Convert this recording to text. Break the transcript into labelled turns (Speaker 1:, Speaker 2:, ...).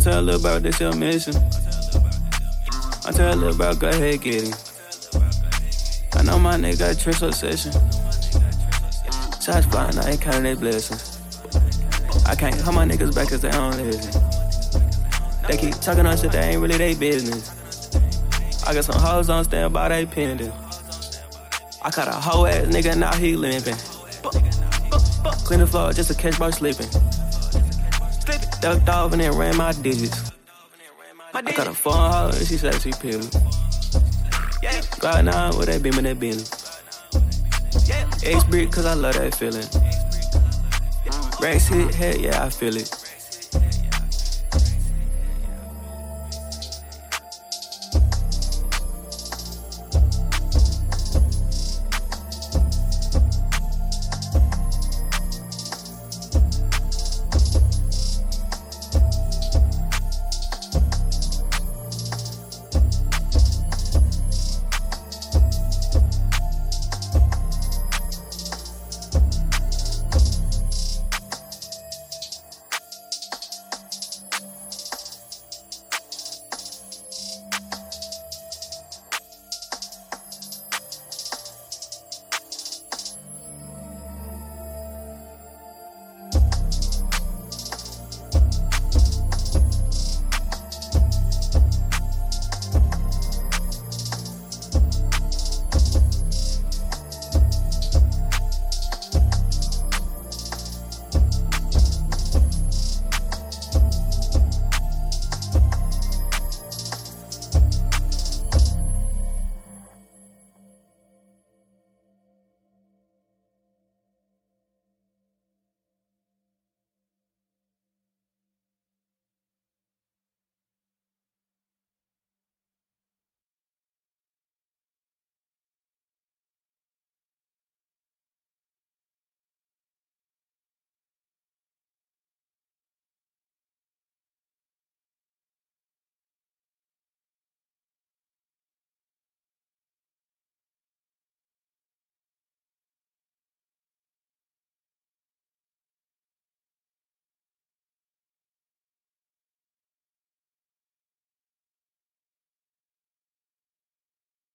Speaker 1: I tell little about this your mission. I tell little about go ahead, get it. I know my nigga trips obsession. Shots flying, I ain't counting their blessings. I can't hold my niggas back cause they don't listen. They keep talking on shit that ain't really their business. I got some hoes on standby, they pending. I caught a hoe ass nigga, now he limping. Clean the floor just to catch my slipping. Ducked off and then ran my digits. I got a phone hoe and she said she peeling. Right now with that beam and that beanie. X brick cause I love that feeling. Rex hit head, yeah, I feel it.